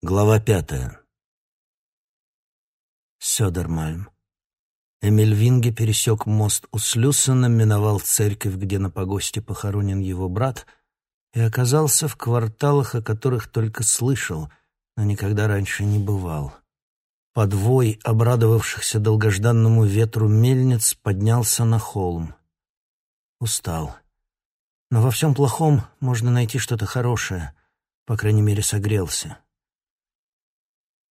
Глава пятая. Сёдермальм. Эмиль Винге пересек мост у Слюссена, миновал церковь, где на погосте похоронен его брат, и оказался в кварталах, о которых только слышал, но никогда раньше не бывал. Подвой обрадовавшихся долгожданному ветру мельниц поднялся на холм. Устал. Но во всем плохом можно найти что-то хорошее, по крайней мере, согрелся.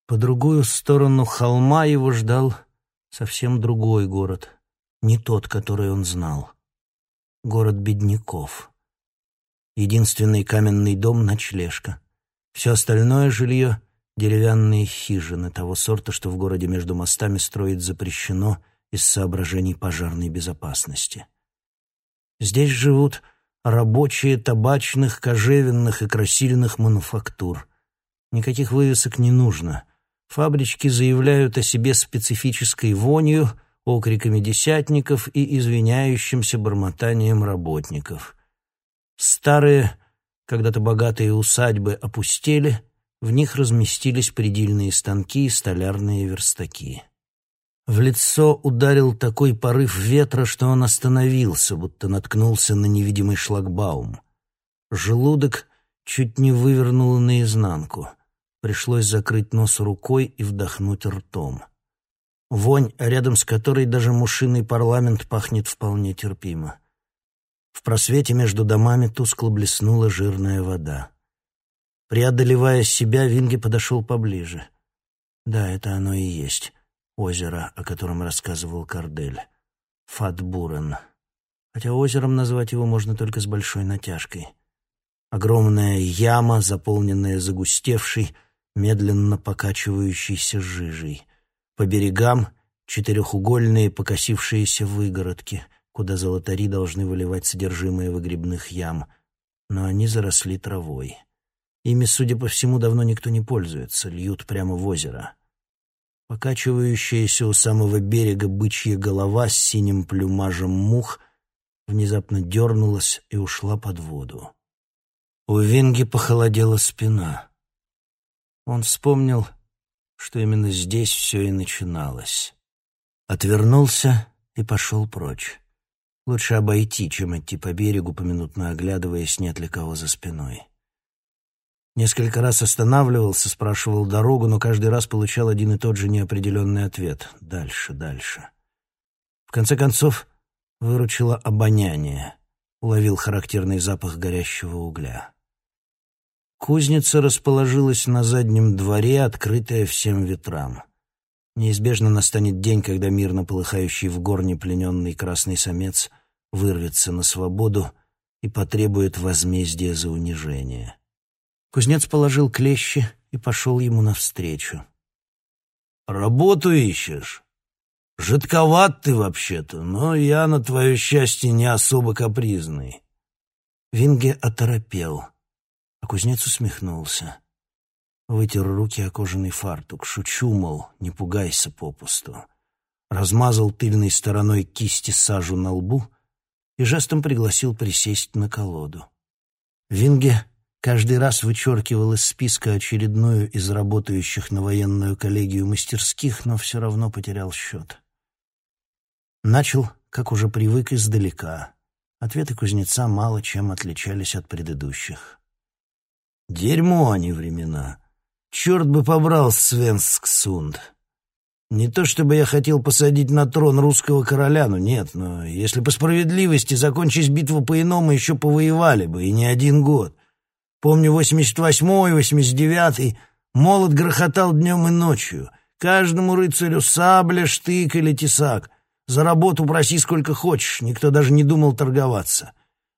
По другую сторону холма его ждал совсем другой город, не тот, который он знал. Город бедняков. Единственный каменный дом — ночлежка. Все остальное жилье — деревянные хижины того сорта, что в городе между мостами строить запрещено из соображений пожарной безопасности. Здесь живут рабочие табачных, кожевенных и красильных мануфактур. Никаких вывесок не нужно — Фабрички заявляют о себе специфической вонью, окриками десятников и извиняющимся бормотанием работников. Старые, когда-то богатые усадьбы опустели, в них разместились предельные станки и столярные верстаки. В лицо ударил такой порыв ветра, что он остановился, будто наткнулся на невидимый шлагбаум. Желудок чуть не вывернуло наизнанку. Пришлось закрыть нос рукой и вдохнуть ртом. Вонь, рядом с которой даже мушиный парламент пахнет вполне терпимо. В просвете между домами тускло блеснула жирная вода. Преодолевая себя, Винги подошел поближе. Да, это оно и есть. Озеро, о котором рассказывал Кардель. Фатбурен. Хотя озером назвать его можно только с большой натяжкой. Огромная яма, заполненная загустевшей, медленно покачивающейся жижей. По берегам четырехугольные покосившиеся выгородки, куда золотари должны выливать содержимое выгребных ям, но они заросли травой. Ими, судя по всему, давно никто не пользуется, льют прямо в озеро. Покачивающаяся у самого берега бычья голова с синим плюмажем мух внезапно дернулась и ушла под воду. У Винги похолодела спина. Он вспомнил, что именно здесь все и начиналось. Отвернулся и пошел прочь. Лучше обойти, чем идти по берегу, поминутно оглядываясь, нет ли кого за спиной. Несколько раз останавливался, спрашивал дорогу, но каждый раз получал один и тот же неопределенный ответ — дальше, дальше. В конце концов, выручило обоняние, уловил характерный запах горящего угля. Кузница расположилась на заднем дворе, открытая всем ветрам. Неизбежно настанет день, когда мирно полыхающий в горне плененный красный самец вырвется на свободу и потребует возмездия за унижение. Кузнец положил клещи и пошел ему навстречу. «Работу ищешь? Жидковат ты вообще-то, но я, на твое счастье, не особо капризный». Винге оторопел — а кузнец усмехнулся. Вытер руки о кожаный фартук. Шучу, мол, не пугайся попусту. Размазал тыльной стороной кисти сажу на лбу и жестом пригласил присесть на колоду. Винге каждый раз вычеркивал из списка очередную из работающих на военную коллегию мастерских, но все равно потерял счет. Начал, как уже привык, издалека. Ответы кузнеца мало чем отличались от предыдущих. Дерьмо они времена. Черт бы побрал Свенсксунд. Не то чтобы я хотел посадить на трон русского короля, но нет, но если по справедливости закончить битву по-иному, еще повоевали бы, и не один год. Помню, 88-й, 89-й, молот грохотал днем и ночью. Каждому рыцарю сабля, штык или тесак. За работу проси сколько хочешь, никто даже не думал торговаться.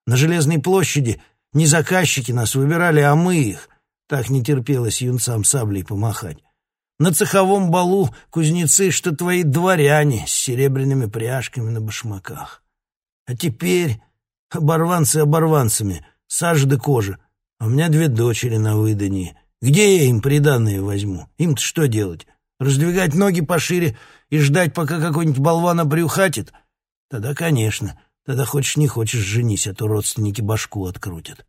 На Железной площади не заказчики нас выбирали, а мы их. Так не терпелось юнцам саблей помахать. На цеховом балу кузнецы, что твои дворяне с серебряными пряжками на башмаках. А теперь оборванцы оборванцами, сажа да кожа. А у меня две дочери на выдании. Где я им приданные возьму? Им-то что делать? Раздвигать ноги пошире и ждать, пока какой-нибудь болван обрюхатит? Тогда, конечно, Тогда хочешь не хочешь женись, а то родственники башку открутят.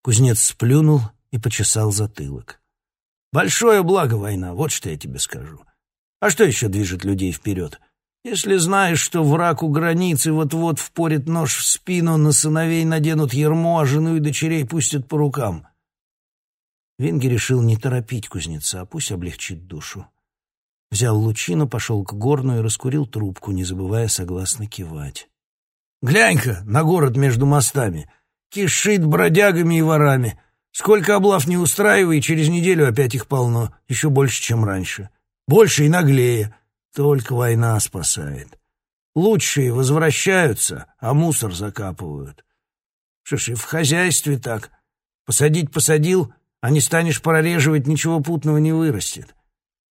Кузнец сплюнул и почесал затылок. Большое благо война, вот что я тебе скажу. А что еще движет людей вперед? Если знаешь, что враг у границы вот-вот впорит нож в спину, на сыновей наденут ермо, а жену и дочерей пустят по рукам. Винги решил не торопить кузнеца, а пусть облегчит душу. Взял лучину, пошел к горну и раскурил трубку, не забывая согласно кивать. «Глянь-ка на город между мостами. Кишит бродягами и ворами. Сколько облав не устраивай, через неделю опять их полно, еще больше, чем раньше. Больше и наглее». Только война спасает. Лучшие возвращаются, а мусор закапывают. Что ж, и в хозяйстве так. Посадить посадил, а не станешь прореживать, ничего путного не вырастет.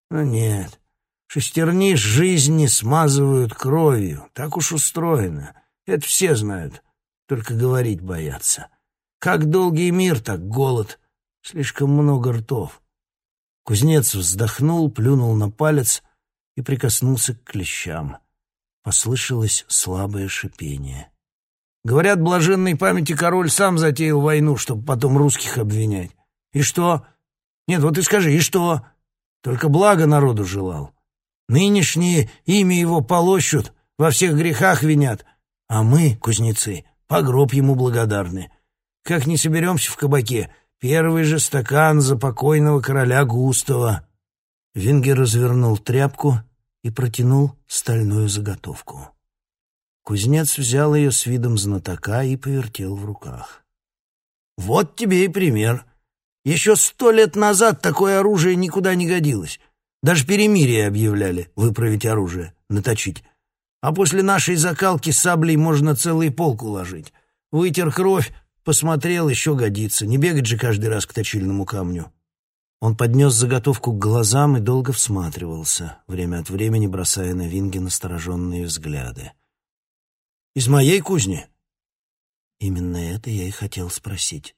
Но нет, шестерни жизни смазывают кровью. Так уж устроено. Это все знают, только говорить боятся. Как долгий мир, так голод. Слишком много ртов. Кузнец вздохнул, плюнул на палец — и прикоснулся к клещам. Послышалось слабое шипение. Говорят, блаженной памяти король сам затеял войну, чтобы потом русских обвинять. И что? Нет, вот и скажи, и что? Только благо народу желал. Нынешние имя его полощут, во всех грехах винят, а мы, кузнецы, по гроб ему благодарны. Как не соберемся в кабаке, первый же стакан за покойного короля Густава. Вингер развернул тряпку и протянул стальную заготовку. Кузнец взял ее с видом знатока и повертел в руках. «Вот тебе и пример. Еще сто лет назад такое оружие никуда не годилось. Даже перемирие объявляли — выправить оружие, наточить. А после нашей закалки саблей можно целый полк уложить. Вытер кровь, посмотрел, еще годится. Не бегать же каждый раз к точильному камню». Он поднес заготовку к глазам и долго всматривался, время от времени бросая на Винге настороженные взгляды. «Из моей кузни?» Именно это я и хотел спросить.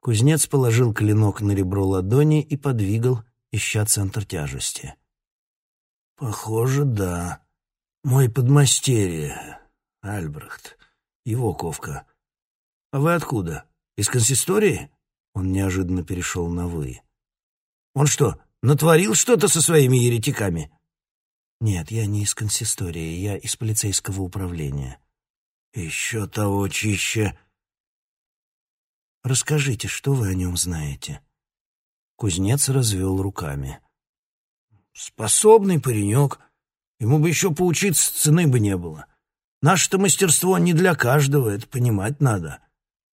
Кузнец положил клинок на ребро ладони и подвигал, ища центр тяжести. «Похоже, да. Мой подмастерье, Альбрехт, его ковка. А вы откуда? Из консистории?» Он неожиданно перешел на «вы». Он что, натворил что-то со своими еретиками?» «Нет, я не из консистории, я из полицейского управления». «Еще того чище». «Расскажите, что вы о нем знаете?» Кузнец развел руками. «Способный паренек. Ему бы еще поучиться, цены бы не было. Наше-то мастерство не для каждого, это понимать надо.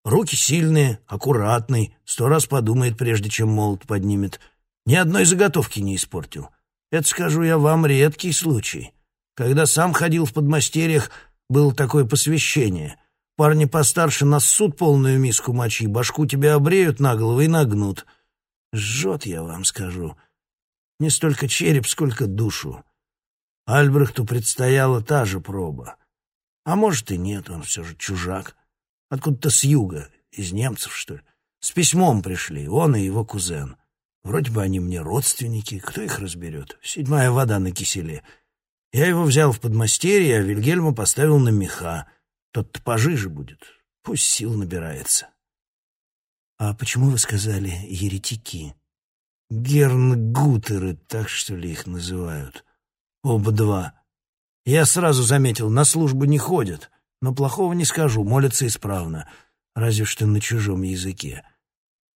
Руки сильные, аккуратный, сто раз подумает, прежде чем молот поднимет». Ни одной заготовки не испортил. Это, скажу я вам, редкий случай. Когда сам ходил в подмастерьях, было такое посвящение. Парни постарше нассут полную миску мочи, башку тебе обреют на голову и нагнут. Жжет, я вам скажу. Не столько череп, сколько душу. Альбрехту предстояла та же проба. А может и нет, он все же чужак. Откуда-то с юга, из немцев, что ли. С письмом пришли, он и его кузен. Вроде бы они мне родственники, кто их разберет? Седьмая вода на киселе. Я его взял в подмастерье, а Вильгельма поставил на меха. Тот-то пожиже будет, пусть сил набирается. А почему вы сказали еретики? Гернгутеры, так что ли их называют? Оба два. Я сразу заметил, на службу не ходят, но плохого не скажу, молятся исправно, разве что на чужом языке.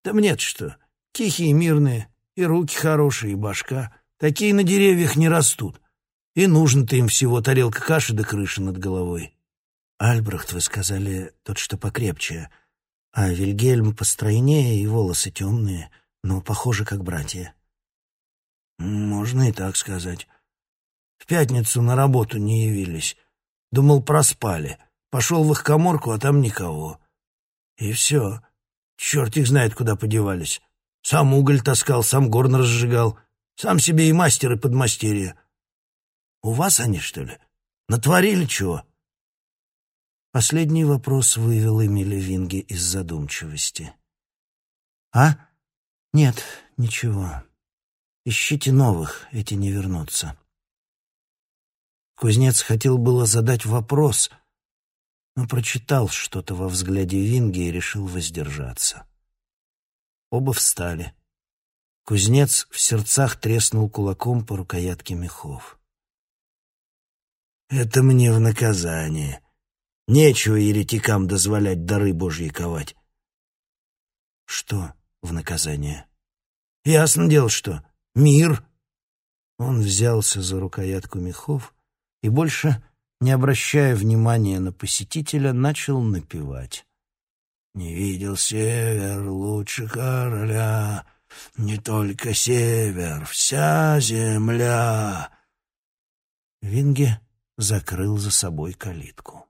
Да мне-то что... Тихие, мирные, и руки хорошие, и башка. Такие на деревьях не растут. И нужно-то им всего тарелка каши до крыши над головой. Альбрехт, вы сказали, тот, что покрепче. А Вильгельм постройнее и волосы темные, но похожи как братья. Можно и так сказать. В пятницу на работу не явились. Думал, проспали. Пошел в их коморку, а там никого. И все. Черт их знает, куда подевались. Сам уголь таскал, сам горн разжигал, сам себе и мастер, и подмастерье. У вас они, что ли? Натворили чего?» Последний вопрос вывел Эмили Винги из задумчивости. «А? Нет, ничего. Ищите новых, эти не вернутся». Кузнец хотел было задать вопрос, но прочитал что-то во взгляде Винги и решил воздержаться. Оба встали. Кузнец в сердцах треснул кулаком по рукоятке мехов. «Это мне в наказание. Нечего еретикам дозволять дары Божьи ковать». «Что в наказание?» «Ясно дело, что. Мир». Он взялся за рукоятку мехов и больше, не обращая внимания на посетителя, начал напевать. «Не видел север лучше короля, не только север, вся земля». Винге закрыл за собой калитку.